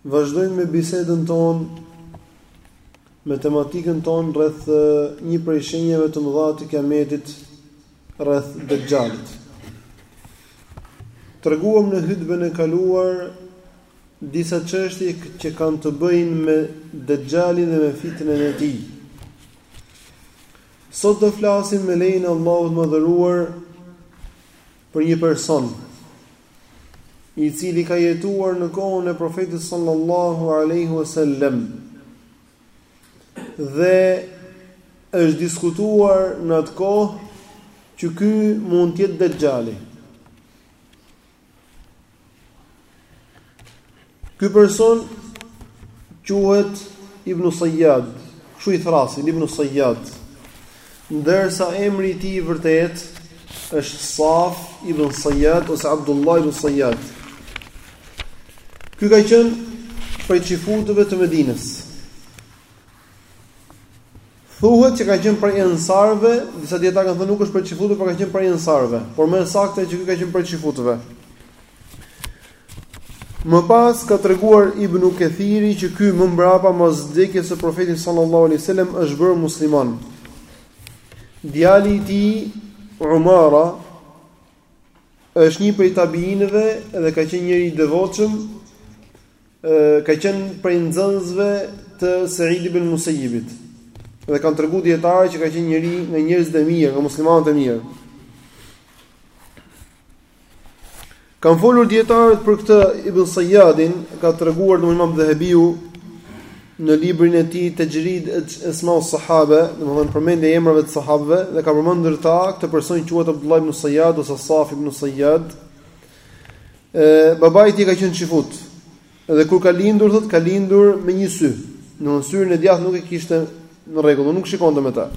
Vazhdojmë me bisedën tonë me tematikën tonë rreth një prej shenjave të mëdha të Kiametit rreth Dejjalit. Treguam në hutbën e kaluar disa çështje që kanë të bëjnë me Dejjalin dhe me fitnën e tij. Sot do flasim me lejen e Allahut të madhëruar për një person i cili ka jetuar në kohën e profetit sallallahu alaihi wasallam dhe është diskutuar në atë kohë që ky mund të jetë Dejjali. Ky person quhet Ibn Sayyad, kshu i thrasin Ibn Sayyad. Ndërsa emri i tij i vërtet është Saf Ibn Sayyad ose Abdullah Ibn Sayyad. Ky ka qenë prej çifutëve të Medinës. Thuhet që ka qenë prej ensarëve, disa dijetarë kanë thënë nuk është prej çifutëve, por ka qenë prej ensarëve, por më e saktë që ky ka qenë prej çifutëve. Më pas ka treguar Ibnu Kethiri që ky më mbrapa pas vdekjes së Profetit sallallahu alaihi wasallam është bërë musliman. Djali i tij Umara është një prej tabiinëve dhe ka qenë njeri i devotshëm, ka qenë prej nxënësve të Sa'id ibn Musayyibit. Dhe kanë tregu dijetarët që ka qenë njeri nga njerëzit e mirë, nga muslimanët e mirë. Kanë folur dijetarët për këtë Ibn Sayyadin ka treguar domthonë Imam Dhehebiu në librin e tij Tajrid Esma us-Sahabe, domthonë përmendja e emrave të sahabëve dhe ka përmendur ta këtë person quhet Abdullah ibn Sayyad ose Saf ibn Sayyad. E babai i tij ka qenë çifut. Dhe kur ka lindur thotë ka lindur me një sy. Në syrin e djathtë nuk e kishte në rregull, nuk shikonte me ta.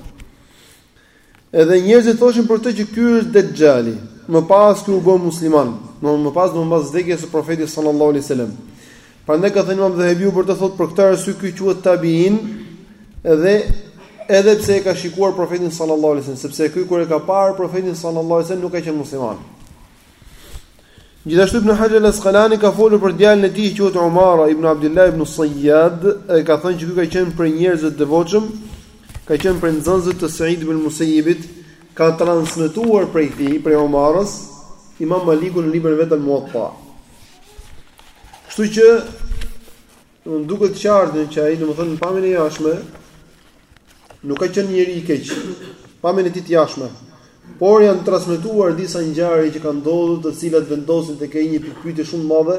Edhe njerëzit thoshin për të që ky është Dejjali. Më pas ky u bë musliman, më pas domthonë mbas vdekjes së profetit sallallahu alaihi wasallam. Prandaj ka thënë Imam Dhehebiu për të thotë për këtë arsye ky quhet tabiin dhe edhe pse e ka shikuar profetin sallallahu alaihi wasallam, sepse ky kur e ka parë profetin sallallahu alaihi wasallam nuk ka qenë musliman. Gjithashtu Ibn Hajar al-Asqalani ka folur për djalin e tij që quhet Umara ibn Abdullah ibn Sayyad, e ka thënë që ky ka qenë prej njerëzve të devotshëm, ka qenë prej nxënësve të Sa'id ibn Musayyibit, ka transmetuar prej tij, prej Umarës, Imam Maliku në librin e vet Al-Muwatta. Kështu që Na duket qartë që ai, domethënë në pamjen e jashtme, nuk ka qenë njeri i keq. Pamjen e tij të jashtme. Por janë transmetuar disa ngjarje që kanë ndodhur, të cilat vendosin tek ai një pikëpyetje shumë të madhe,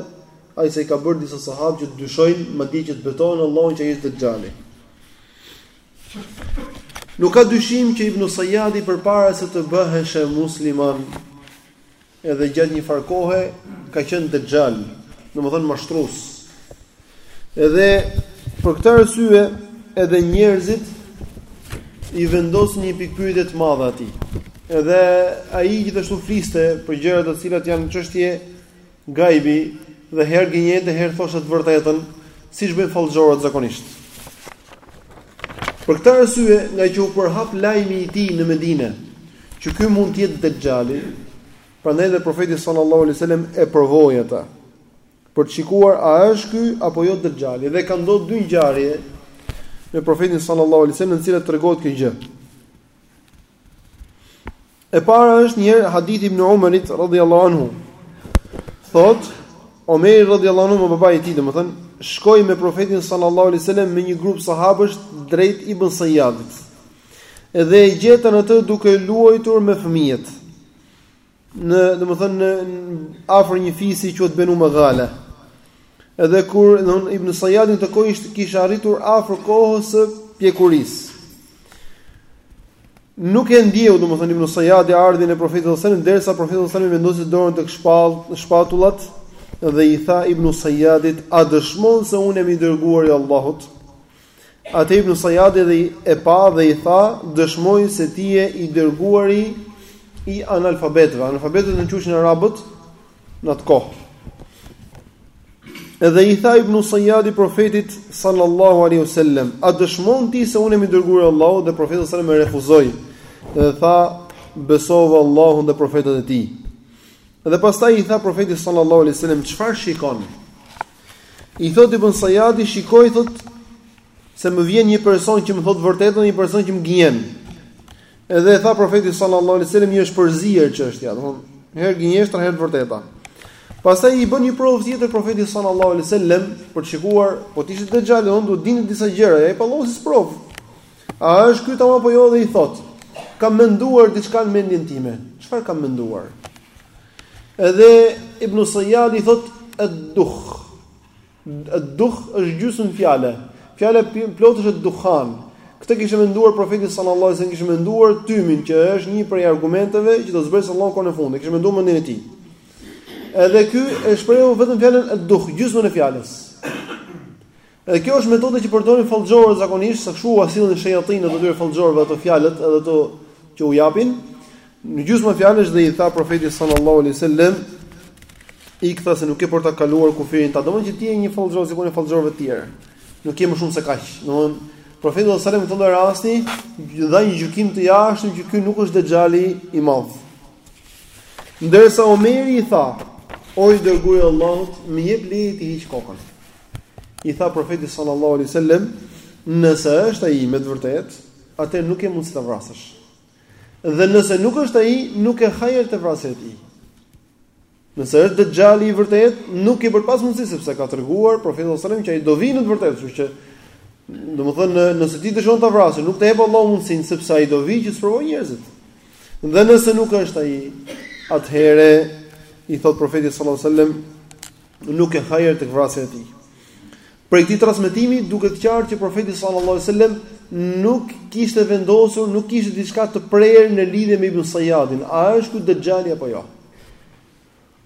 aq sa i ka bërë disa sahabë që të dyshojnë, madje që të betohen në Allahun që ai është Dexhali. Nuk ka dyshim që Ibn Sayyadi përpara se të bëheshe musliman, Edhe gjatë një farë kohe ka qenë dexhal, domethënë mashtrues. Edhe për këtë arsye edhe njerëzit i vendosnin një pikëpyetje të madhe atij. Edhe ai gjithashtu fliste për gjëra të cilat janë çështje gajbi dhe herë gënjente, herë thoshte të vërtetën, siç bëjnë fallxhorët zakonisht. Për këtë arsye, ngaqë u përhap lajmi i tij në Medinë, Që ky mund të jetë Dexhali, prandaj dhe Profeti sallallahu alejhi dhe selem e provoi atë për të shikuar a është ky apo jo Dexhali dhe ka ndodhur dy ngjarje me Profetin sallallahu alejhi dhe selem në të cilat tregohet kjo gjë. E para është një herë hadithi ibn Umarit radhiyallahu anhu. Thot Omeri radhiyallahu anhu babai i tij, domethënë, shkoi me profetin sallallahu alaihi wasallam me një grup sahabësh drejt Ibn Sayyadit. Dhe e gjetën atë duke luajtur me fëmijët. Në, domethënë në afër një fisi që quhet Benu Maghala. Edhe kur Ibn Sayyadi në atë kohë ishte kishte arritur afër kohës së pjekurisë. Nuk e ndjeu domethënë Ibn Sayyadi ardhjen e Profetit sallallahu alajhi wasallam derisa Profeti sallallahu alajhi wasallam i vendosi dorën tek shpallë shpatullat dhe i tha Ibn Sayyadit a dëshmon se unë jam i dërguari i Allahut? Atëherë ibn Sajjadi e pa dhe i tha, dëshmoj se ti je i dërguari i analfabetëve. Analfabetët quheshin arabët në atë kohë. Edhe i tha ibn Sajjadi profetit sallallahu alaihi wasallam, a dëshmon ti se unë jam i dërguari i Allahut dhe profeti sallallahu alaihi wasallam e refuzoi. Dhe tha, besova Allahun dhe profetët e tij. Dhe pastaj i tha profeti sallallahu alaihi wasallam, çfarë shikon? I thotë Ibn Sajadi, shikoj thotë se më vjen një person që më thotë të vërtetën dhe një person që më gënjen. Edhe i tha profeti sallallahu alaihi wasallam, "Të është përzier çështja." Domethënë, herë gënjeshtra, herë të vërteta. Pastaj i bën një provë tjetër profeti sallallahu alaihi wasallam për të shikuar, po të ishte dexhal, do të dinte disa gjëra, ai pallosi si provë. A është ky tamam apo jo dhe i thotë, "Kam menduar diçka në mendjen time." Çfarë kam menduar? Edhe Ibn Sayyadi i thotë ad-dukh. Ad-dukh është gjysmë fjale. Fjala e plotë është ad-dukhan. Këtë kishte menduar profeti sallallahu alajhi wasallam, kishte menduar tymin që është një prej argumenteve që do zbresë Allahu kur në fund. E kishte menduar në mendjen e tij. Edhe ky e shprehu vetëm fjalën ad-dukh, gjysmën e fjalës. Edhe kjo është metoda që përdorin fallxhorët zakonisht, se kështu ua sjellin shejatinët atyre fallxhorëve ato fjalët edhe ato që u japin. Në gjysmë fjalësh dhe i tha profeti sallallahu alaihi wasallam ik tha se nuk ke për ta kaluar kufirin tënd domethënë që ti je një fallxhor sikur puna e fallxhorëve të tjerë. Nuk ke më shumë se kaq. Domthon profeti sallallahu alaihi wasallam në këtë lloj rasti dha një gjykim të jashtëm që ky nuk është dexhali i madh. Ndërsa Omeri i tha, o i dërguari i Allahut, më jep leje t'i heq kokën. I tha Profeti sallallahu alaihi wasallam, "Nëse është ai me të vërtetë, atëherë nuk ke mundësi ta vrasësh. Dhe nëse nuk është ai, nuk ke hajër te vrasja e tij." Nëse është Dejjali i vërtet, nuk ke për të pas mundësi sepse ka treguar profeti sallallahu alajhi wasallam që ai do vijë me të vërtetë, kështu që domethënë nëse ti dëshon ta vrasësh, nuk të jep Allahu mundësin sepse ai do vijë që të sprovojë njerëzit. Dhe nëse nuk është ai, atëherë i thot profeti sallallahu alajhi wasallam nuk ke hajër tek vrasja e tij. Prej këtij transmetimi duket qartë që profeti sallallahu alajhi wasallam nuk kishte vendosur, nuk kishte diçka të prerë në lidhje me Ibn Sayyadin, a është ky Dajjali apo jo.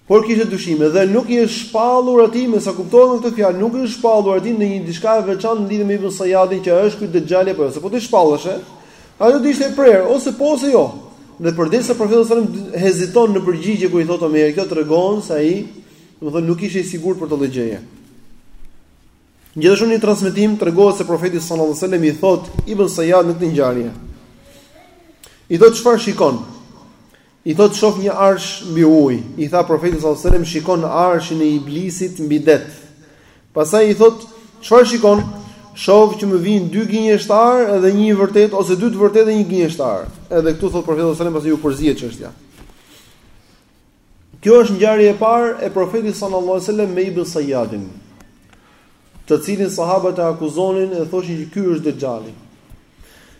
Por kishte dyshime dhe nuk i është shpallur atij me sa kuptohet nga këto fjalë, nuk i është shpallur atij ndonjë diçka e veçantë në lidhje me Ibn Sayyadin që është ky Dajjali apo jo. Se po t'i shpallej, ai do të ishte prerë ose po ose jo. Dhe përderisa profeti sallallahu alajhi wasallam heziton në përgjigje kur i thotë Omer, kjo tregon se ai Domethënë nuk ishte i sigurt për këtë lloj gjëje. Gjithashtu në një transmetim tregohet se profeti sallallahu alajhi wasallam i thotë Ibn Sayyadit në këtë ngjarje. I thotë çfarë shikon? I thotë shoh një arsh mbi ujë. I tha profeti sallallahu alajhi wasallam shikon arshin e iblisit mbi det. Pastaj i thotë çfarë shikon? Shoh që më vijnë dy gënjeshtar dhe një i vërtetë ose dy të vërtetë dhe një gënjeshtar. Edhe këtu thotë profeti sallallahu alajhi wasallam i është përzier çështja. Kjo është ngjarja e parë e Profetit sallallahu alejhi ue sellem me Ibn Sayyadin, të cilin sahabët e akuzonin dhe thoshin që ky është Dejjali.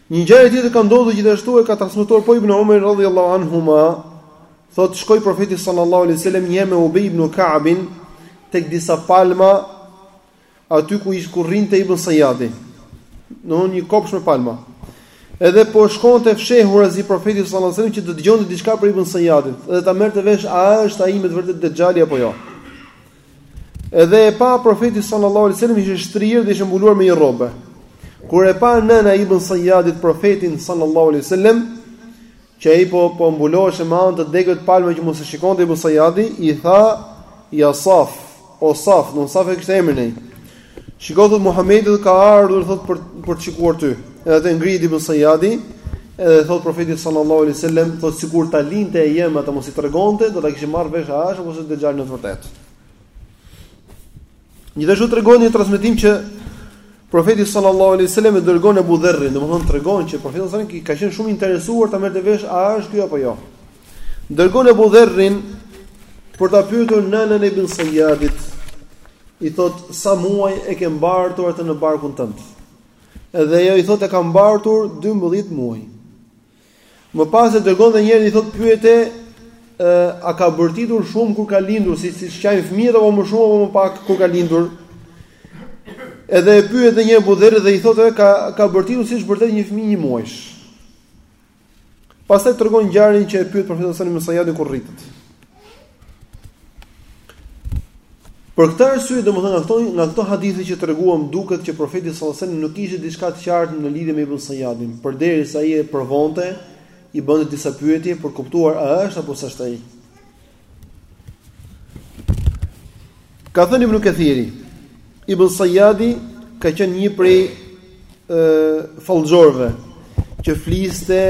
Një ngjarje tjetër ka ndodhur gjithashtu e ka transmetuar po Ibn Umar radhiyallahu anhuma, thotë shkoi Profeti sallallahu alejhi ue sellem një herë me Ubay ibn Ka'bin tek disa palma aty ku ishte ku rrinte Ibn Sayyadi, në një kopsh me palma. Edhe po shkonte fshehurazi profeti sallallahu alajhi wasallam që të dëgjonte diçka prej Ibn Sayyadit, edhe ta merrte vesh a është ai me të vërtetë Dejjali apo jo. Edhe e pa profeti sallallahu alajhi wasallam ishte shtrirë dhe ishte mbuluar me një rrobe. Kur e pa nëna e Ibn Sayyadit profetin sallallahu alajhi wasallam, që ai po po mbulohej me anë të degëve të palmave që mos e shikonte Ibn Sayyadi, i tha ja Saf, o Saf, se Saf e kishte emrin ai. Shiko thot Muhamedi ka ardhur thot për për të shikuar ty. Edhe atë ngriti Ibn Sayyadi, edhe thot profeti sallallahu alaihi wasallam, thot sikur ta linte e jëma ata mos i tregonte, do ta kishim marr vesh a është apo jo Dejjali në të vërtetë. Gjithashtu tregon një transmetim që Profeti sallallahu alaihi wasallam e dërgon Abu Dherrin, domethënë tregon që Profeti sallallahu alaihi wasallam ka qenë shumë i interesuar ta merrte vesh a është ky apo jo. Dërgon Abu Dherrin për ta pyetur nënën e Ibn Sayyadit, i thot sa muaj e ke mbartur atë në barkun tënd. Edhe ajo i thot e kam mbartur 12 muaj. Më pas e dërgon dhe një her i thotë pyete a ka bërtitur shumë kur ka lindur, si siç qajnë fëmijët apo më shumë apo më pak kur ka lindur? Edhe e pyet edhe një her Abu Dherri dhe i thotë ka ka bërtitur siç bërtet një fëmijë një muajsh. Pastaj tregon ngjarjen që e pyet profeti Ibn Sayyadin kur rritet. Për këtë arsye, domethënë nga këto nga këto hadithe që treguam duket që profeti sallallahu alajhi wasallam nuk kishte diçka të qartë në lidhje me Ibn Sayyadin, përderisa ai e provonte, i bënte disa pyetje për kuptuar a është apo s'është ai. Ka thënë Ibn Kathiri, Ibn Sayyadi ka qenë një prej ë fallxhorëve që fliste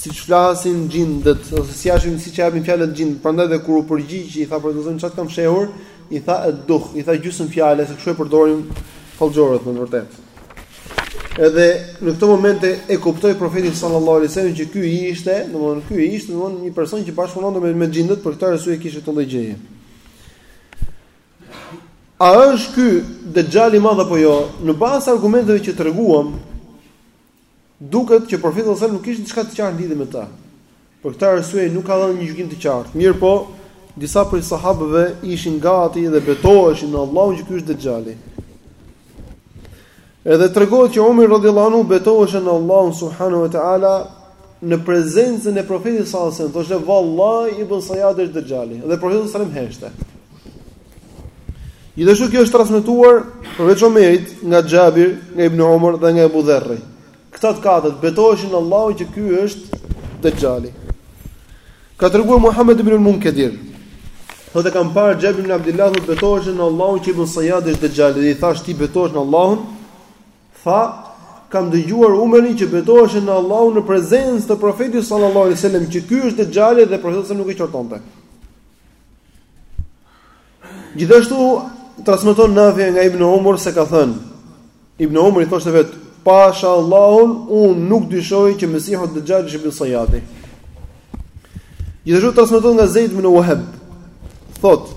Siç flasin xhindët, ose si ashtu siç japin fjalët xhindët, prandaj dhe kur u përgjigj i tha për të thënë çfar kam fshehur, i tha e duh, i tha gjysmë fjale, se kshu e përdorin fallxhorët në vërtet. Edhe në këto momente e kuptoi profeti sallallahu alaihi wasallam që ky ishte, domthonë ky ishte domthonë një person që bashkëpunonte me me xhindët për këtë arsye kishte këtë lloj gjëje. A është ky Dejjal i madh apo jo? Në bazë argumenteve që treguam, Duket që Profeti sallallahu alajhi wasallam nuk kishte diçka të qartë në lidhje me të. Për këtë arsye ai nuk ka dhënë një gjykim të qartë. Mirpo, disa prej sahabëve ishin gati dhe betoheshin në Allahun që ky është Dejjali. Edhe tregohet që Omer radhiyallahu anhu betoheshte në Allahun subhanahu wa taala në prezencën e profetit sallallahu alajhi wasallam thoshte vallahi ibn Sayyad është dexhali dhe profeti sallallahu alajhi wasallam heshte. Gjithashtu kjo është transmetuar përveç Omerit nga Xhabir, nga Ibn Umar dhe nga Abu Dherri. Këta të katërt betoheshin në Allahun që ky është dexhali. Ka treguar Muhammed ibn al-Munkadir. Thotë kam parë Xhabir ibn Abdullah të betohej në Allahun që ibn Sayyad është dexhali dhe i thash ti betohesh në Allahun? Tha, kam dëgjuar Umerin që betohesh në Allahun në prezencë të Profetit sallallahu alaihi wasallam që ky është dexhali dhe profeti s'e nuk e qortonte. Gjithashtu transmeton Nafi nga Ibn Umar se ka thënë Ibn Umari thoshte vet Pasha Allahun un nuk dyshoj që Mesihu Dejjal është Ibn Sayyadi. Gjithashtu transmeton nga Zeid ibn Wahb thot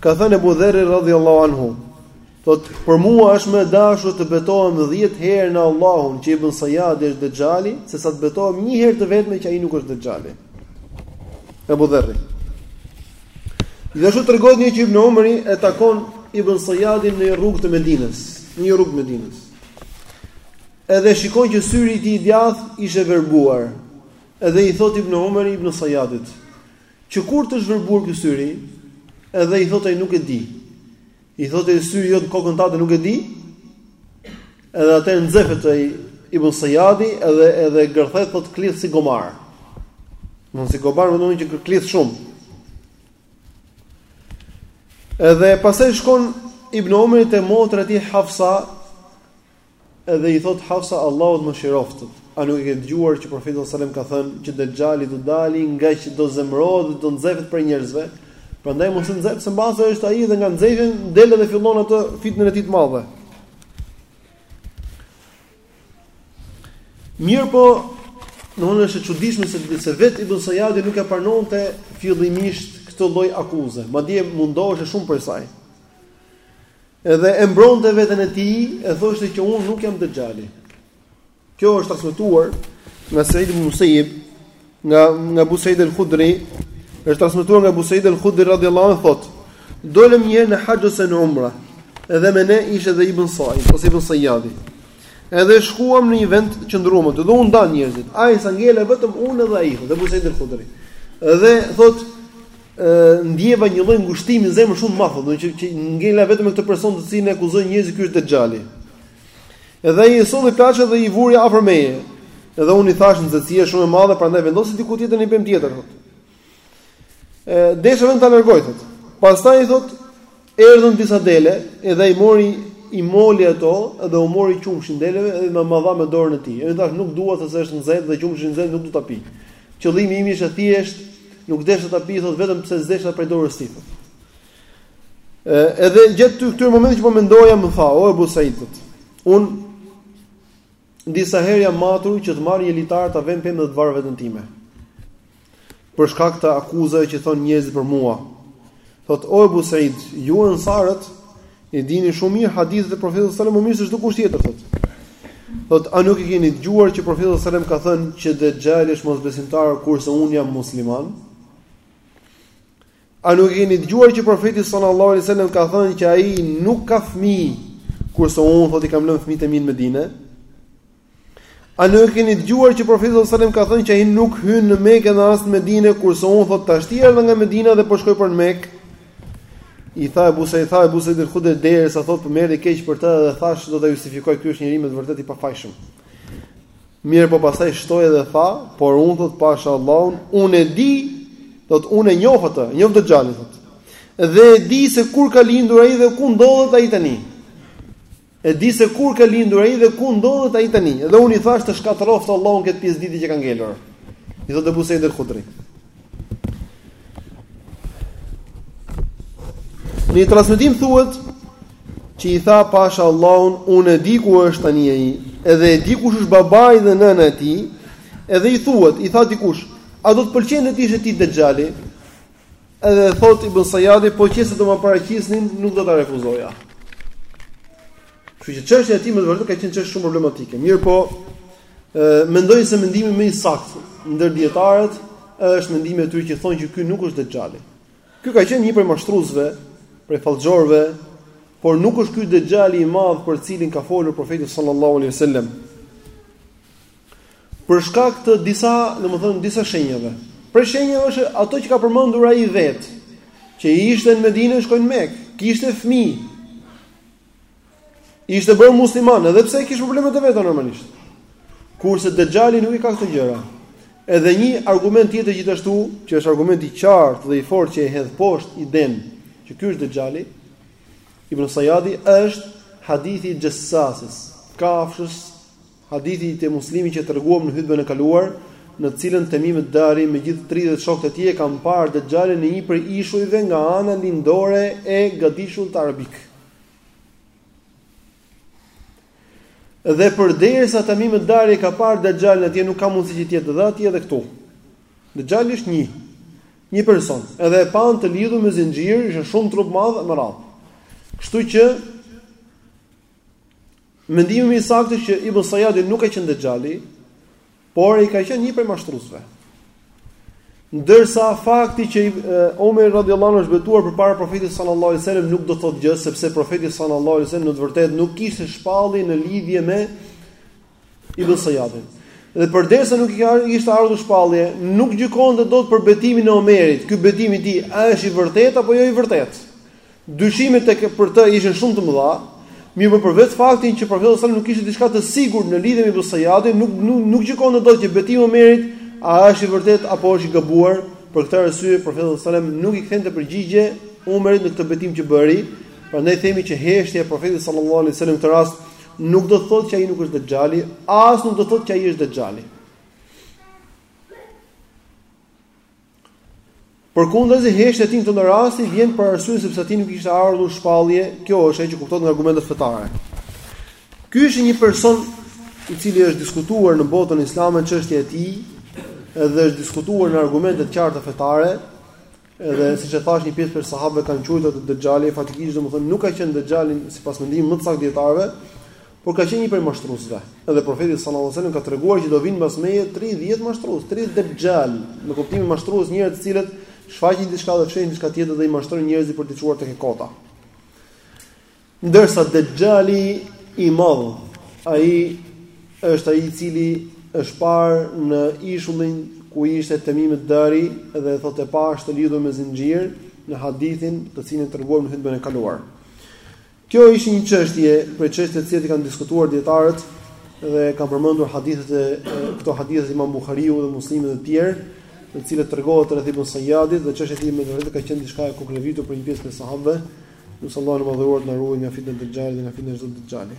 ka thënë Abu Dherr radhiyallahu anhu Thot, për mua është më e dashur të betohem 10 herë në Allahun që Ibn Sayyadi është Dejjali, se sa të betohem një herë të vetme që ai nuk është Dejjali. Abu Dherri. Gjithashtu tregon një që Ibn Umri e takon Ibn Sayyadin në rrugë të Medinës, në një rrugë të Medinës. Edhe e shikon që syri i tij i djathtë ishte verbuar. Edhe i thot Ibn Umri Ibn Sayyadit, "Që kur të është verbuar ky syri?" Edhe i thot ai nuk e di. I thotë e sy jot kokën tate nuk e di. Edhe atëher nxefet ai Ibn Sayyadi edhe edhe gërthet thotë klith si gomar. Do si gomar mendoni që klith shumë. Edhe pastaj shkon Ibn Omer te motra e tij Hafsa Edhe i thotë Hafsa, Allahu të mëshiroftë, a nuk e ke dëgjuar që Profeti sallallahu alajhi wasallam ka thënë që Dexhali do dali ngaqë do zemërohet dhe do nxehet prej njerëzve? Prandaj mos e nxeh, se mbase është ai dhe nga nxehja del dhe fillon atë fitnën e tij të madhe. Mirëpo, në mënyrë është e çuditshme se se vet Ibn Sayyadi nuk e pranonte fillimisht këtë lloj akuze. Madje mundohej shumë për saj. Edhe e mbronte veten e tij, e thoshte që unë nuk jam dexhali. Kjo është transmetuar nga Sa'id ibn Musayyib, nga nga Abu Sa'id al-Khudri, është transmetuar nga Abu Sa'id al-Khudri radhiyallahu anhu thotë: "Dolëm një herë në haxh ose në umre, edhe me ne ishte dhe Ibn Sa'id, ose Ibn Sayyadi. Edhe shkuam në një vend, qëndruam aty, dhe u ndan njerëzit. Aq sa ngela vetëm unë dhe ai, thotë Abu Sa'id al-Khudri. Edhe thotë ndjeva një lloj ngushtimi në zemër shumë të madh, do të thotë që ngela vetëm me këtë person të cilin e akuzojnë njerëzit ky është Dexhali. Edhe ai i solli plaçkat dhe i vuri afër meje. Edhe unë i thashë nxehtësia shumë e madhe, prandaj vendosi diku tjetër në një pemë tjetër. Thotë, desha vetëm ta largoj thotë. Pastaj thotë, Erdhën disa dele, edhe ai mori i moli ato dhe u mori qumështin deleve edhe ma dha me dorën e tij. Edhe thash nuk dua se është nxehtë dhe qumështin e nxehtë nuk dua ta pi. Qëllimi im ishte thjesht nuk desha ta pi, thotë vetëm pse s'desha prej dorës së tij. Edhe gjatë këtyre momenteve që po mendoja më tha, o Abu Said, un disa herë jam matur që të marr një litar ta vë në pemë të var veten time. për shkak të akuzave që thon njerëzit për mua. Thot o Ebu Said, ju ensarët i dini shumë mirë hadithet e Profetit sallallahu alajhi wasallam më mirë se çdo kush tjetër thot. Thot a nuk e keni dëgjuar që Profeti sallallahu alajhi wasallam ka thënë që Dexhali është mosbesimtar kurse un jam musliman? A nuk e keni dëgjuar që Profeti sallallahu alajhi wasallam ka thënë që ai nuk ka fëmijë kurse un thot i kam lënë fëmijët e mi në Medinë? A nuk e keni dëgjuar që Profeti sallallahu alajhi wasallam ka thënë që ai nuk hyn në Mekë dhe as në Medinë, kurse unë thotë tashti erdha nga Medina dhe po shkoj për në Mekë? I tha Ebu Said, tha Ebu Said el-Hudri derisa thotë po më erdhi keq për të dhe thash do ta justifikoj ky është njeri me të vërtetë i pafajshëm. Mirëpo pastaj shtoi dhe tha, por unë thotë pasha Allahun, unë e di, thotë unë e njoh atë, njoh Dexhalin thotë. Dhe e di se kur ka lindur ai dhe ku ndodhet ai tani. E di se kur ka lindur ai dhe ku ndodhet ai tani. Dhe unë i thash të shkatërroftë Allahu këtë pjesë dite që ka ngelur. I thotë Ebu Said el-Hudri. Në një transmetim thuhet që i tha pasha Allahun, unë e di ku është tani ai, edhe e di kush është babai dhe nëna e tij, edhe i thuhet, i tha dikush, a do të pëlqente të ishe ti Dexhali? Edhe thot Ibn Sajadi, po qe se do ma paraqisnin, nuk do ta refuzoja. Kështu që çështja e tij me vërtet ka qenë çështje shumë problematike. Mirëpo, ë mendoj se mendimi më i saktë ndër dietarët është mendimi i atyre që thonë që ky nuk është Dexhali. Ky ka qenë një prej mashtruesve, prej fallxhorëve, por nuk është ky Dexhali i madh për cilin ka folur profeti sallallahu alaihi wasallam. Për shkak të disa, domethënë disa shenjave. Prej shenjave është ato që ka përmendur ai vet, që ishte në Medinë e shkoi në Mekë, kishte fëmijë. Ishte bërë musliman, edhe pse kishte problemet e veta normalisht. Kurse Dexhali nuk i ka këto gjëra. Edhe një argument tjetër gjithashtu, që është argument i qartë dhe i fortë që e hedh poshtë idenë që ky është Dexhali, Ibn Sajadi është hadithi i Xhesasës, kafshës Hadithi te Muslimi që e treguam në hutben e kaluar, në të cilën Temim ed-Dari me gjithë tridhjetë shokët e tij e kanë parë Dexhalin në një prej ishujve nga ana lindore e gadishullit arabik. Dhe përderisa Temim ed-Dari e ka parë Dexhalin atje nuk ka mundësi që të jetë edhe atje edhe këtu. Dexhali është një një person, edhe e panë të lidhur me zinxhir, ishte shumë trupmadh e me radhë. Kështu që Mendimi më i saktë është që Ibn Sayyadi nuk ka qenë dexhali, por ai ka qenë një prej mashtruesve. Ndërsa fakti që Omer radhiyallahu anhu është betuar përpara profetit sallallahu alaihi wasallam nuk do thotë gjë, sepse profeti sallallahu alaihi wasallam në të vërtetë nuk kishte shpallje në lidhje me Ibn Sayyadin. Dhe përderisa nuk i kishte ardhur shpallje, nuk gjykonte dot për betimin e Omerit. Ky betim i tij a është i vërtetë apo jo i vërtetë? Dyshimet tek për të ishin shumë të mëdha, mirëpo për vetë faktin që profeti sallallahu alajhi wasallam nuk kishte diçka të sigurt në lidhje me Ibn Sayyadin, nuk nuk, nuk gjykonte dot që betimi i Omerit a është i vërtetë apo është i gabuar. Për këtë arsye profeti sallallahu alajhi wasallam nuk i kthente përgjigje Omerit në këtë betim që bëri. Prandaj themi që heshtja e profetit sallallahu alajhi wasallam në këtë rast nuk do të thotë që ai nuk është dexhali, as nuk do të thotë që ai është dexhali. Përkundrazi heshtja e tij në këtë rast i vjen për arsye sepse atij nuk i kishte ardhur shpallje, kjo është ajo që kuptohet nga argumentet fetare. Ky është një person i cili është diskutuar në botën islame çështja e tij dhe është diskutuar në argumente të qarta fetare, edhe siç e thashë një pjesë prej sahabëve e kanë quajtur atë Dejjali, faktikisht domethënë nuk ka qenë Dejjali sipas mendimit më të saktë të dijetarëve, Por ka qenë një prej mashtruesve. Edhe profeti sallallahu alajhi wasallam ka treguar që do vijnë mbas meje 30 mashtrues, 30 dexhal, me kuptimin mashtrues njerëz të cilët shfaqin diçka dhe fshehin diçka tjetër dhe i mashtrojnë njerëzit për t'i çuar tek e kota. Ndërsa dexhali i madh, ai është ai i cili është parë në ishullin ku ishte Temim ed-Dari dhe thotë e pashë të lidhur me zinxhir në hadithin të cilin e treguam në hutbën e kaluar. Kjo ishte një çështje prej çështjeve të cilat i kanë diskutuar dijetarët dhe kanë përmendur hadithet e këto hadithe Imam Buhariu dhe Muslimi dhe të tjerë, në të cilat tregohet rreth Ibn Sayyadit dhe çështja e tij me të vërtetë ka qenë diçka e koklavitur për një pjesë të sahabëve, lusim Allahun e Madhëruar të na ruajë nga fitnia e dëxhalit dhe nga fitnia e çdo dëxhali.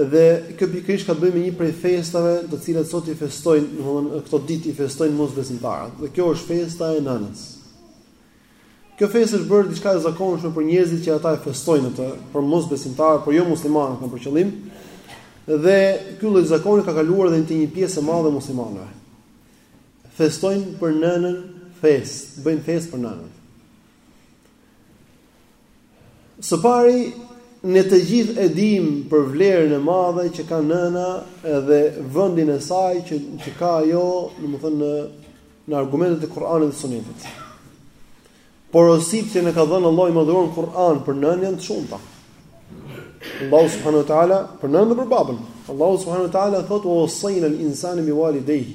Dhe kjo pikërisht ka të bëjë me një prej festave, të cilat sot i festojnë, domthonë këto ditë i festojnë mosbesimtarët. Dhe kjo është festa e nënës. Kjo festë është bërë diçka e zakonshme për njerëzit që ata e festojnë atë, për mosbesimtarët, për jomuslimanët kam për qëllim. Dhe ky lloj zakoni ka kaluar edhe te një pjesë e madhe muslimanëve. Festojnë për nënën, fest, bëjnë festë për nënën. Së pari, ne të gjithë e dimë për vlerën e madhe që ka nëna dhe vendin e saj që që ka ajo, domethënë në në argumentet e Kur'anit dhe Sunetit. Porositë që na ka dhënë Allahu i Madhëruar në Kur'an për nënën janë të shumta. Allahu subhanahu wa taala për nënën dhe për babën. Allahu subhanahu wa taala thotë: "Wa wassayna al-insana biwalidayhi."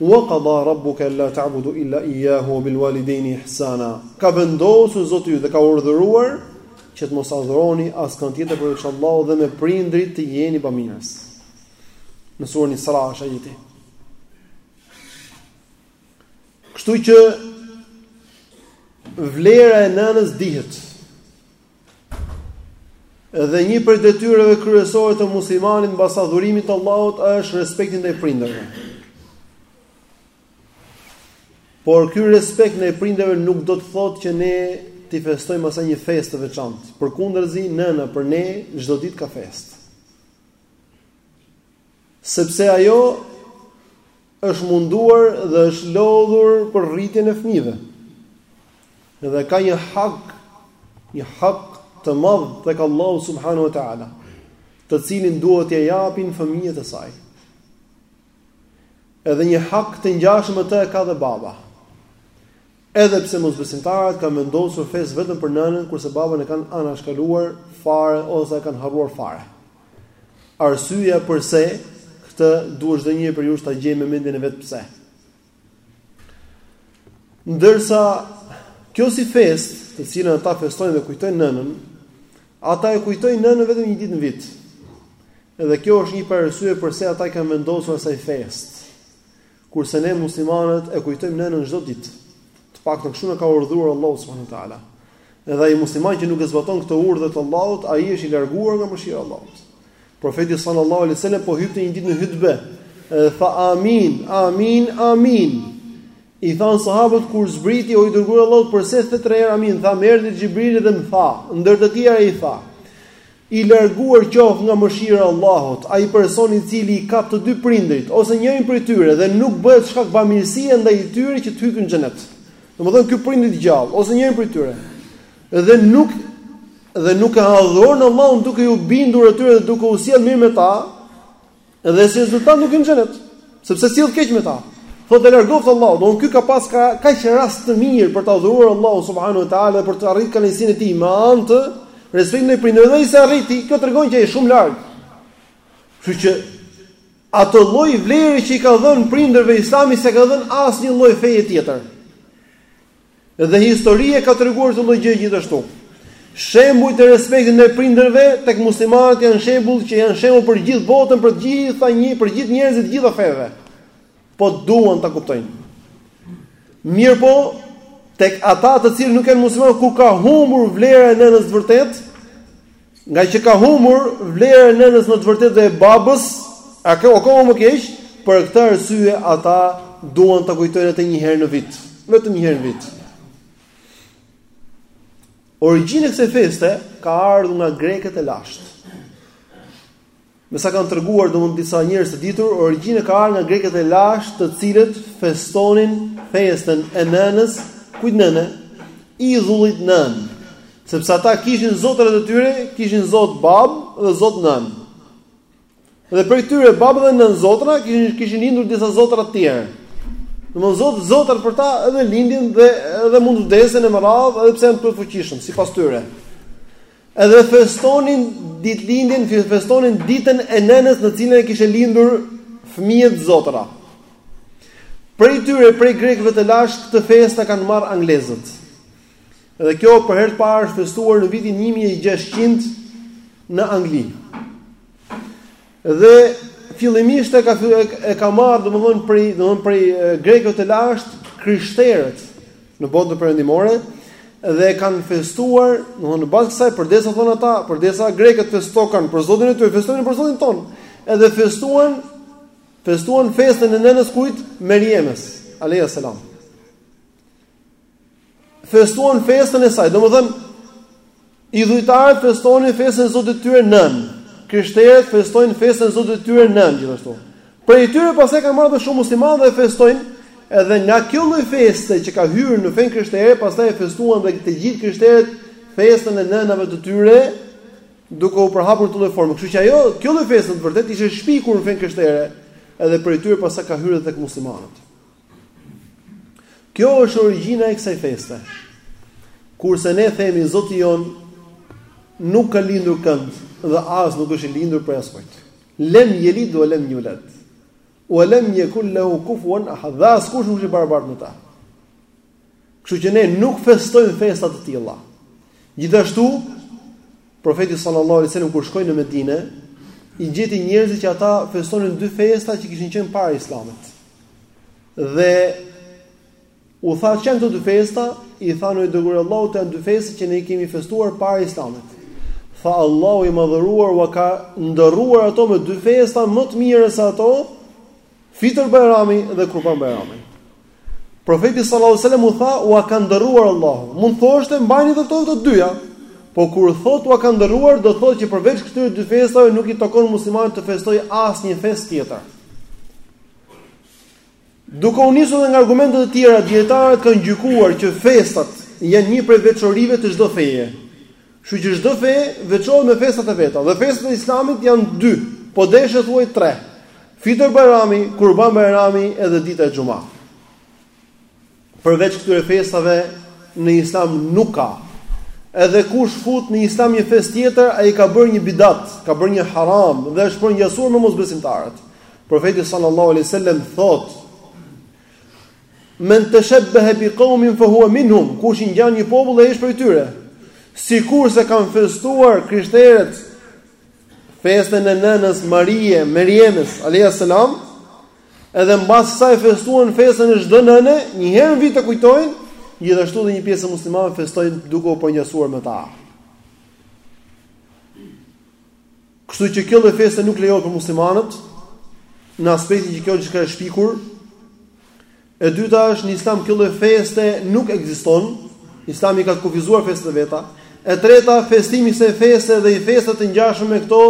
Wa qada rabbuka alla ta'budu illa iyyahu wa bil walidayni ihsana. Ka vendosur Zoti yt dhe ka urdhëruar që të mos adhuroni askënd tjetër përveç Allahut dhe me prindërit të jeni bamirës. Në surën Isra është ajeti. Kështu që vlera e nënës dihet. Dhe një prej detyrave kryesore të muslimanit mbas adhurimit të Allahut është respekti ndaj prindërve. Por ky respekt ndaj prindërve nuk do të thotë që ne t'i festojmë asaj një festë të veçantë. Përkundrazi, nëna për ne çdo ditë ka festë. Sepse ajo është munduar dhe është lodhur për rritjen e fëmijëve. Dhe ka një hak, një hak të madh tek Allahu subhanahu wa taala, të cilin duhet t'ia japin fëmijët e saj. Edhe një hak të ngjashëm me të e ka dhe baba. Edhe pse mosbesimtarët kanë vendosur festë vetëm për nënën, kurse babën e kanë anashkaluar fare ose e kanë harruar fare. Arsyeja përse këtë duhet çdo njeri prej jush ta gjejë me mendjen e vet pse. Ndërsa kjo si festë, të cilën ata festojnë dhe kujtojnë nënën, ata e kujtojnë nënën vetëm një ditë në vit. Edhe kjo është një prej arsyeve përse ata kanë vendosur asaj festë. Kurse ne muslimanët e kujtojmë nënën çdo ditë. Të paktën kështu na ka urdhëruar Allahu subhanahu wa taala. Edhe ai musliman që nuk e zbaton këtë urdhër të Allahut, ai është i larguar nga mëshira e Allahut. Profeti sallallahu alaihi wasallam po hipte një ditë në hutbe, edhe tha amin, amin, amin. I thanë sahabët kur zbriti o i dërguar i Allahut përse the tre herë amin, tha më erdhi Xhibrili dhe më tha, ndër të tjera i tha, I larguar qoftë nga mëshira e Allahut, ai person i cili i kap të dy prindërit ose njërin prej tyre dhe nuk bëhet shkak bamirësia ndaj tyre që të hyjë në xhenet. Domethënë i ka prindërit gjallë ose njërin prej tyre dhe nuk dhe nuk e adhuron Allahun duke iu bindur atyre dhe duke u sjellë mirë me ta, Dhe si rezultat nuk hyn në xhenet, sepse sillet keq me ta. Thotë e largoftë Allahu, do ky ka pas kaq rast të mirë për ta adhuruar Allahu subhanahu wa taala dhe për të arritur kënaqësinë e tij me anë të respektit ndaj prindërve dhe s'e arriti, kjo tregon që ai është shumë larg. Kështu që atë lloj vlere që i ka dhënë prindërve Islami s'e ka dhënë asnjë lloj feje tjetër. Dhe historia e ka treguar këtë lloj gjëje gjithashtu. Shembujt e respektit ndaj prindërve tek muslimanët janë shembull që janë shembull për gjithë botën, për të gjitha një, për gjithë njerëzit të gjitha feve. Po duan ta kuptojnë. Mirëpo tek ata të cilët nuk janë muslimanë ku ka humbur vlera e nënës vërtet, Nga që ka humbur vlera e nënës në të vërtetë dhe e babës, akoma më keq? Për këtë arsye ata duan ta kujtojnë atë një herë në vit, vetëm një herë në vit. Origjina e kësaj feste ka ardhur nga grekët e lashtë. Me sa kanë treguar domethënë disa njerëz të ditur, origjina ka ardhur nga grekët e lashtë, të cilët festonin festën e nënës, kujt nënë? Idhullit nën. Sepse ata kishin zotërat e tyre, kishin zot bab dhe zot nën. Dhe prej këtyre bab dhe nën zotëra kishin kishin lindur disa zotëra të tjerë. Domethënë zot zotërat për ta edhe lindin dhe edhe mund të vdesin në radhë, edhe pse janë të fuqishëm sipas tyre. Edhe festonin ditëlindjen, festonin ditën e nënës në të cilën kishte lindur fëmijët zotëra. Prej tyre, prej grekëve të lashtë, këtë festë e kanë marrë anglezët. Dhe kjo për herë të parë është festuar në vitin 1600 në Angli. Dhe fillimisht e ka e ka marrë domethënë prej domethënë prej grekëve të lashtë krishterët në botën perëndimore dhe e kanë festuar, domethënë në bazë të kësaj përderisa thonë ata, përderisa grekët festokan për Zotin e tyre, festojmë për Zotin tonë. Edhe festuan festuan festën e nënës kujt? Merjemes, alayhis salam. festuan festën e saj, domethënë, idhujtarët festonin festën e zotit të tyre nën, krishterët festojnë festën e zotit të tyre nën, gjithashtu. Prej tyre pastaj e kanë marrë dhe shumë muslimanë dhe festojnë, edhe nga kjo lloj feste që ka hyrë në fenë krishtere, pastaj e festuan dhe të gjithë krishterët festën e nënave të tyre, duke u përhapur kjo lloj forme. Kështu që ajo, kjo lloj feste në të vërtetë ishte shpikur në fenë krishtere, edhe prej tyre pastaj ka hyrë edhe tek muslimanët. Kjo është origjina e kësaj feste. Kurse ne themi Zoti jonë nuk ka lindur kënd dhe as nuk është i lindur prej askujt. Lam yalid wa lam yulad. Wa lam yakul lahu kufuwan ahad. Dhe askush nuk është i barabartë me Të. Kështu që ne nuk festojmë festa të tilla. Gjithashtu, profeti sallallahu alajhi wasallam kur shkoi në Medinë, i gjeti njerëzit që ata festonin dy festa që kishin qenë para Islamit. Dhe u tha ç'janë këto dy festa, i thanë o i dërguari i Allahut këto janë dy festa që ne i kemi festuar para Islamit. Tha Allahu i madhëruar ua ka ndërruar ato me dy festa më të mira se ato Fitër Bajrami dhe Kurban Bajrami. Profeti sallallahu alajhi wasallam u tha, "Ua ka ndërruar Allahu." Mund thoshte mbajini dhe këto të dyja. Po kur thotë ua ka ndërruar, do të thotë që përveç këtyre dy festave nuk i takon muslimanit të festojë asnjë festë tjetër. Duke u nisur dhe nga argumente të tjera, dietarët kanë gjykuar që festat janë një prej veçorive të çdo feje. Kështu që çdo fe veçohet me festat e veta dhe festat e Islamit janë dy, po deshe thuaj tre. Fitër Bajrami, Kurban Bajrami edhe dita e Xhuma. Përveç këtyre festave në Islam nuk ka. Edhe kush fut në Islam një festë tjetër, ai ka bërë një bidat, ka bërë një haram dhe është përngjasur me mosbesimtarët. Profeti sallallahu alaihi wasallam thotë Men teshabbaha bi qaumin fa huwa minhum, kush i ngjan një popull ai është prej tyre. Sikurse kanë festuar krishterët festën e nënës Marie, Merjemes alayhis salam, edhe mbas kësaj festuan festën e çdo nëne, një herë në vit të kujtojnë, gjithashtu dhe një pjesë e muslimanëve festojnë duke u përngjësuar me ta. Kështu që kjo lloj feste nuk lejohet për muslimanët, në aspektin që kjo është diçka e shpikur. E dyta është në Islam kjo lloj feste nuk ekziston. Islami ka të kufizuar festat e veta. E treta, festimi i kësaj feste dhe i festave të ngjashme me këto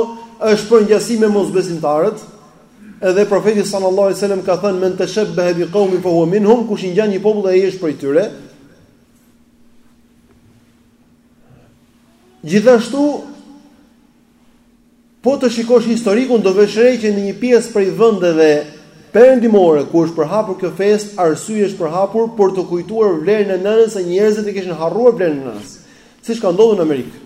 është përngjasim me mosbesimtarët. Edhe profeti sallallahu alajhi wasallam ka thënë men tashabbaha bi qaumin fa huwa minhum, kush i ngjan një popull ai është prej tyre. Gjithashtu, po të shikosh historikun do vesh re që në një pjesë prej vendeve perëndimore ku është përhapur kjo festë, arsyeja është përhapur për të kujtuar vlerën e nënës se njerëzit e kishin harruar vlerën e nënës, siç ka ndodhur në Amerikë.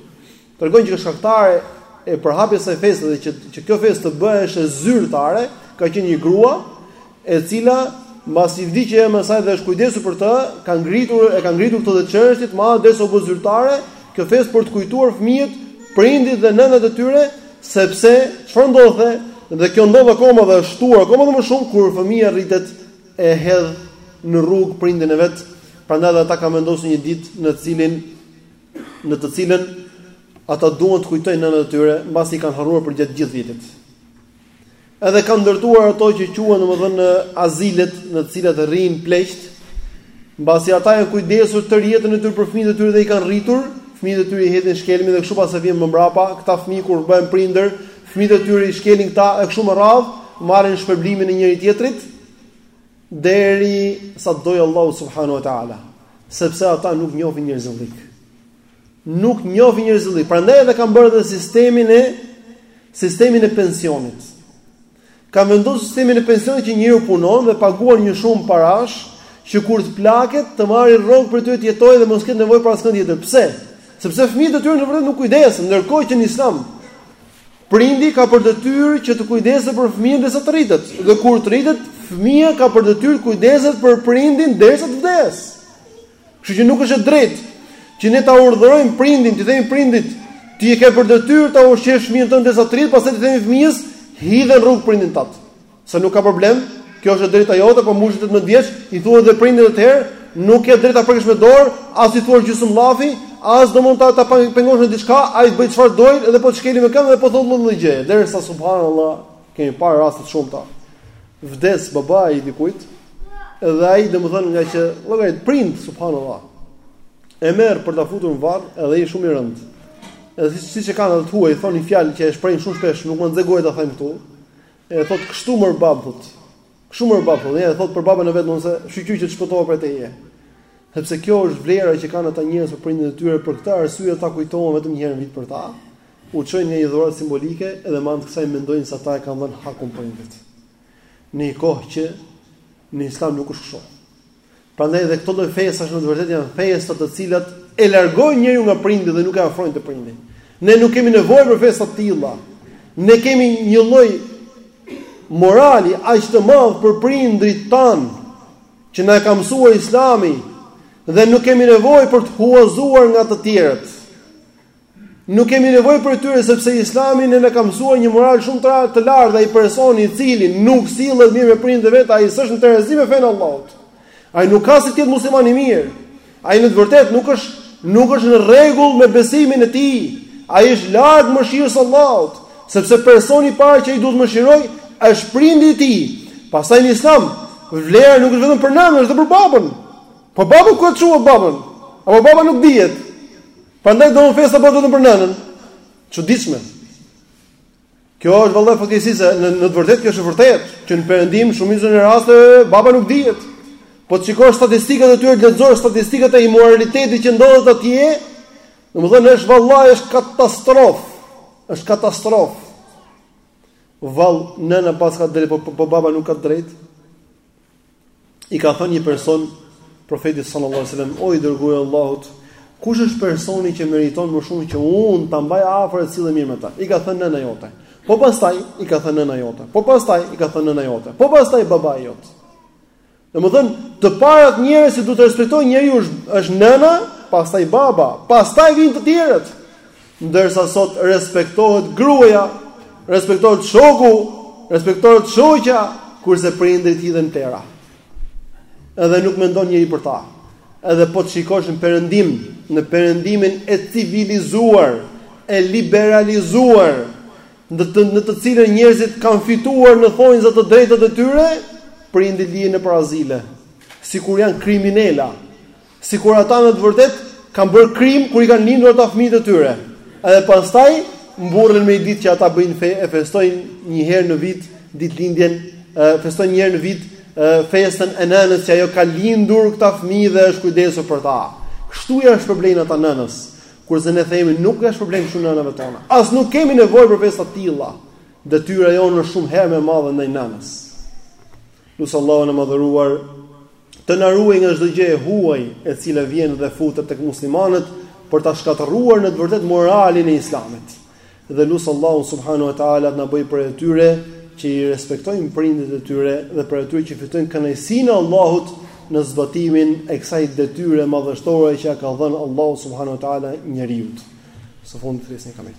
Tregon që shkaktare e përhapjes së kësaj feste dhe që kjo festë të bëheshe zyrtare, ka qenë një grua e cila mbasi vdiq e ëma e saj dhe është kujdesur për të, ka ngritur e ka ngritur këto dhe çështje të mëdha derisa u bë zyrtare, kjo festë për të kujtuar fëmijët, prindit dhe nënat e tyre, sepse çfarë ndodhte dhe kjo ndodh akoma dhe është shtuar akoma dhe më shumë kur fëmija rritet e hedh në rrugë prindin e vet, prandaj dhe ata kanë vendosur një ditë në të cilin në të cilën ata duan të kujtojnë nënat e tyre, mbasi i kanë harruar përgjatë gjithë vitit. Edhe kanë ndërtuar ato që quhen domethënë azilet në të cilat rrinë pleqtë, mbasi ata janë kujdesur tërë jetën e tyre për fëmijët e tyre dhe i kanë rritur, fëmijët e tyre i hedhin shkelmin dhe kështu pas e vjen më mbrapa, këta fëmijë kur bëhen prindër, fëmijët e tyre i shkelin këta e kështu me radhë, marrin shpërblimin e njëri tjetrit derisa të dojë Allahu subhanahu wa taala, sepse ata nuk njohin njerëzillik. nuk njohin njerëzillik. Prandaj edhe kanë bërë edhe sistemin e sistemin e pensionit. Kanë vendosur sistemin e pensionit që njeriu punon dhe paguan një shumë parash që kur të plaket të marri rrogë prej tyre të jetojë dhe mos ketë nevojë për askënd tjetër. Pse? Sepse fëmijët e tyre në vërtetë nuk kujdesen, ndërkohë që në Islam prindi ka për detyrë që të kujdeset për fëmijën derisa të rritet. Dhe kur të rritet, fëmija ka për detyrë të kujdeset për prindin derisa të vdesë. Kështu që nuk është e drejtë që ne ta urdhërojmë prindin, t'i themi prindit, ti e ke për detyrë ta ushqesh fëmijën tënd derisa të rritet, pastaj t'i themi fëmijës, hidhe në rrugë prindin tat. Se nuk ka problem, kjo është e drejta jote, po mbush 18 vjeç, i thua dhe prindit atëherë, nuk ke të drejtë ta prekësh me dorë, as t'i thuash gjysmë llafi, as domethënë ta pengosh në diçka, ai të bëj çfarë të dojë dhe po të shkeli me këmbë dhe po të tha ndonjë gjë. Derisa subhanallah Kemi parë raste të shumta. Vdes babai i dikujt, edhe ai domethënë ngaqë llogarit prind subhanallah. E merr për ta futur në varr, edhe ai shumë i rëndë. Edhe siç siç e kanë ato thuaj, thonë fjalë që e shprehin shumë shpesh, nuk ma nxë goja ta them këtu. E thot kështu mor bab thot. Kështu mor bab thot, e thot për babën e vet nëse shyqyr që të shpëtohet prej teje. Sepse kjo është vlera që kanë ata njerëz për prindërit e tyre, për këtë arsye ata kujtohen vetëm një herë në vit për ta. u çojnë nga një dhuratë simbolike dhe me anë të kësaj mendojnë se ata e kanë dhënë hakun prindit. Në një kohë që në Islam nuk është kështu. Prandaj edhe këto lloj festash në të vërtetë janë festa të cilat e largojnë njeriu nga prindi dhe nuk e afrojnë te prindi. Ne nuk kemi nevojë për festa të tilla. Ne kemi një lloj morali aq të madh për prindrit tanë që na e ka mësuar Islami dhe nuk kemi nevojë për të huazuar nga të tjerët. Nuk kemi nevojë prej tyre sepse Islami ne na ka mësuar një moral shumë të lartë, të lartë ai personi i cili nuk sillet mirë me prindërit e vet, ai s'është në terezi me fenë e Allahut. Ai nuk ka si të jetë musliman i mirë. Ai në të vërtetë nuk është nuk është në rregull me besimin e tij. Ai është larg mëshirës së Allahut, sepse personi i parë që ai duhet të mëshirojë është prindi i tij. Pastaj në Islam, vlera nuk është vetëm për nënën, është edhe për babën. Po babën ku e çuat babën? Apo baba nuk dihet. Prandaj domethënë festa bëhet vetëm për nënën. Çuditshme. Kjo është vallahi fatkeqësi se në në të vërtetë kjo është e vërtetë, që në perëndim shumicën e rasteve baba nuk dihet. Po të shikosh statistikat e tyre, lexosh statistikat e imoralitetit që ndodhin atje. Domethënë është vallahi është katastrofë. Është katastrofë. Vallë nëna paska të drejtë, po, po, po baba nuk ka të drejtë. i ka thënë një person profetit sallallahu alajhi wasallam, o i dërguar i Allahut, kush është personi që meriton më shumë që unë ta mbaj afër e të sillem mirë me të? I ka thënë nëna jote. Po pastaj i ka thënë nëna jote. Po pastaj i ka thënë nëna jote. Po pastaj babai jot. Domethën, të parat njerëz që duhet të respektojë njeriu është është nëna, pastaj baba, pastaj vijnë të tjerët. Ndërsa sot respektohet gruaja, respektohet shoku, respektohet shoqja, kurse prindërit hidhen në terr. Edhe nuk mendon njeri për ta. Edhe po të shikosh në perëndim, në perëndimin e civilizuar, e liberalizuar, në të në të cilën njerëzit kanë fituar në thonjza të drejtat e tyre, prindit lihen nëpër azile, sikur janë kriminela. Sikur ata në të vërtet kanë bërë krim kur i kanë lindur ata fëmijët e tyre. Edhe pastaj mburren me ditë që ata bëjnë fe, e festojnë një herë në vit ditëlindjen, festojnë një herë në vit festën e nënës që ajo ka lindur këta fëmijë dhe është kujdesur për ta. Kështu ja shpërblejnë ata nënës. Kurse ne themi nuk ja shpërblejmë shumë nënave tona. As nuk kemi nevojë për festa të tilla. Detyra jonë është shumë herë më e madhe ndaj nënës. Lus Allahun e Madhëruar të na ruaj nga çdo gjë e huaj e cila vjen dhe futet tek muslimanët për ta shkatërruar në të vërtetë moralin e Islamit. Dhe lus Allahun subhanahu wa taala të na bëjë prej atyre që i respektojnë prindit e tyre dhe prej atyre që fitojnë kënaqësinë e Allahut në zbatimin e kësaj detyre madhështore që ja ka dhënë Allahu subhanahu wa taala njeriut. Së fundi flisni kamë.